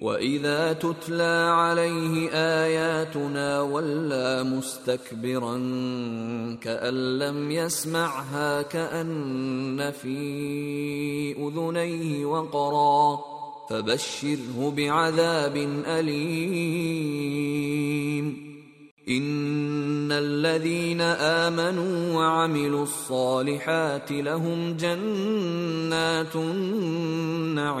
واذا تتلى عليه اياتنا ولى مستكبرا كان لم يسمعها كان في اذنيه وقرا فبشره بعذاب اليم ان الذين امنوا وعملوا الصالحات لهم جنات النعيم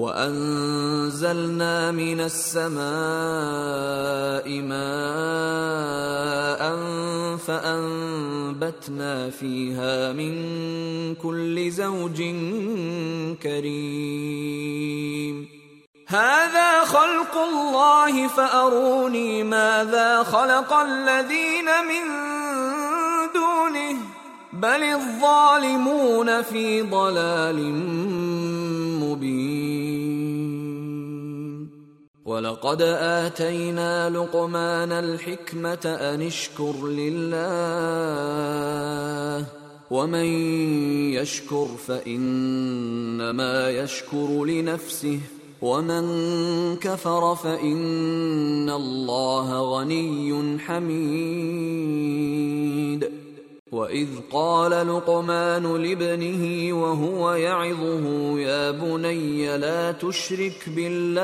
وأنزلنا من السماء ماء فأنبتنا فيها من كل زوج كريم. هذا خلق الله فأروني ماذا خلق الذين من بل الظالمون في ضلال مبين ولقد اتينا لقمان الحكمه ان اشكر لله ومن يشكر فانما يشكر لنفسه ومن كفر فان الله غني حميد واذ قال لقمان لابنه وهو يعظه يا بني لا تشرك بالله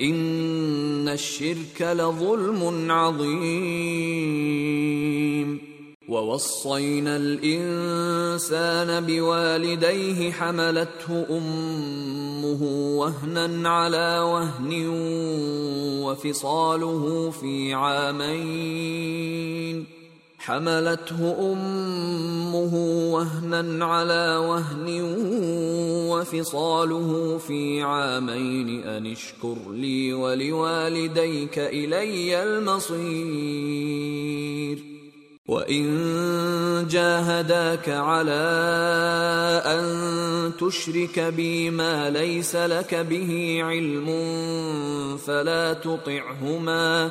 ان الشرك لظلم عظيم. ووصينا الانسان بوالديه حملته امه وهنا على وهن وفصاله في عامين حملته أمه وهنا على وهن وفصاله في عامين أن اشكر لي ولوالديك إلي المصير. وإن جاهداك على أن تشرك بي ما ليس لك به علم فلا تطعهما.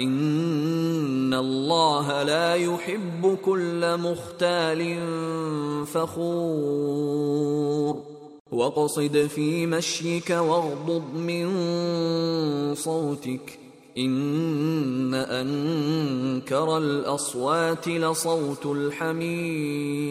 ان الله لا يحب كل مختال فخور واقصد في مشيك واغضض من صوتك ان انكر الاصوات لصوت الحمير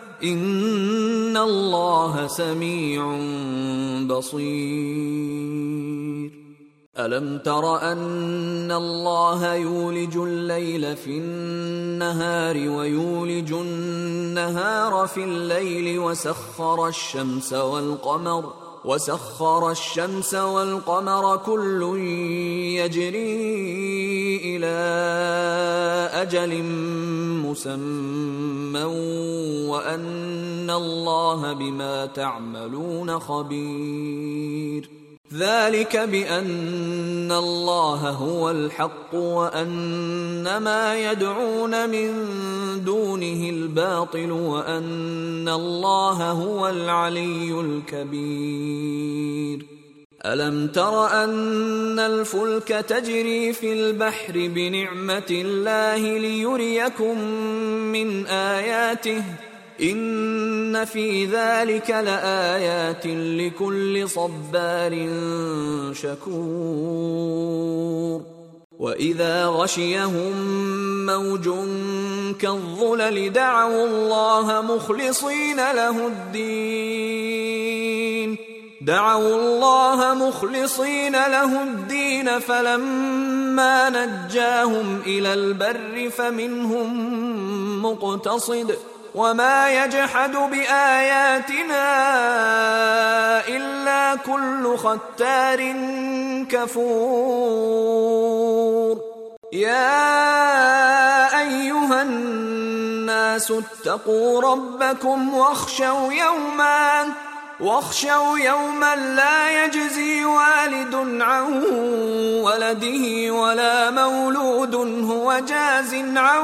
إن الله سميع بصير. ألم تر أن الله يولج الليل في النهار ويولج النهار في الليل وسخر الشمس والقمر وسخر الشمس والقمر كل يجري إلى أجل مسمى وان الله بما تعملون خبير. ذلك بان الله هو الحق وان ما يدعون من دونه الباطل وان الله هو العلي الكبير. الم تر ان الفلك تجري في البحر بنعمه الله ليريكم من اياته إن في ذلك لآيات لكل صبار شكور. وإذا غشيهم موج كالظلل دعوا الله مخلصين له الدين. دعوا الله مخلصين له الدين فلما نجاهم إلى البر فمنهم مقتصد. وما يجحد باياتنا الا كل ختار كفور يا ايها الناس اتقوا ربكم واخشوا يوما واخشوا يوما لا يجزي والد عن ولده ولا مولود هو جاز عن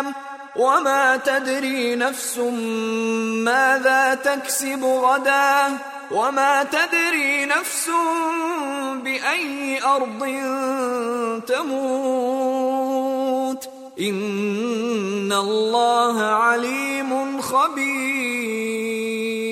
وما تدري نفس ماذا تكسب غدا وما تدري نفس بأي أرض تموت. إن الله عليم خبير.